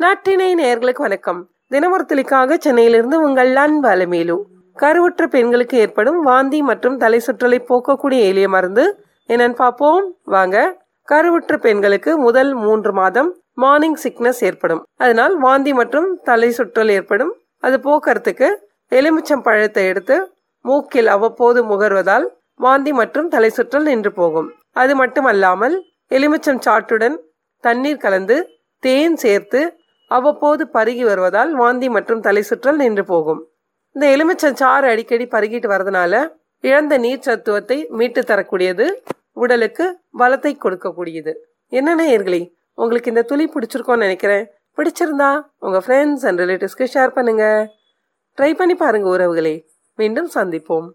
நாட்டினை நேயர்களுக்கு வணக்கம். தினமொருத்தலிக்காக சென்னையிலிருந்து உங்கள் அன்பு அலமேலு. கருவுற்ற பெண்களுக்கு ஏற்படும் வாந்தி மற்றும் தலை சுற்றலை போக்கக்கூடிய எளிய மருந்து. என்னன்னு பார்ப்போம் வாங்க. கருவுற்ற பெண்களுக்கு முதல் மூன்று மாதம் மார்னிங் சிக்னஸ் ஏற்படும். அதனால் வாந்தி மற்றும் தலை சுற்றல் ஏற்படும். அது போக்குறதுக்கு எலுமிச்சம் பழத்தை எடுத்து மூக்கில் அவ்வப்போது முகர்வதால் வாந்தி மற்றும் தலை சுற்றல் நின்று போகும். அது மட்டுமல்லாமல் எலுமிச்சம் சாற்றுடன் தண்ணீர் கலந்து தேன் சேர்த்து அவ்வப்போது பருகி வருவதால் வாந்தி மற்றும் தலை சுற்றல் நின்று போகும். இந்த எலுமிச்சம் சாறு அடிக்கடி பருகிட்டு வரதுனால இழந்த நீர் சத்துவத்தை மீட்டு தரக்கூடியது உடலுக்கு பலத்தை கொடுக்கக்கூடியது. என்ன நேயர்களே உங்களுக்கு இந்த துளி பிடிச்சிருக்கோன்னு நினைக்கிறேன். பிடிச்சிருந்தா உங்கள் ஃப்ரெண்ட்ஸ் அண்ட் ரிலேட்டிவ்ஸ்க்கு ஷேர் பண்ணுங்கள் ட்ரை பண்ணி பாருங்கள் உறவுகளே. மீண்டும் சந்திப்போம்.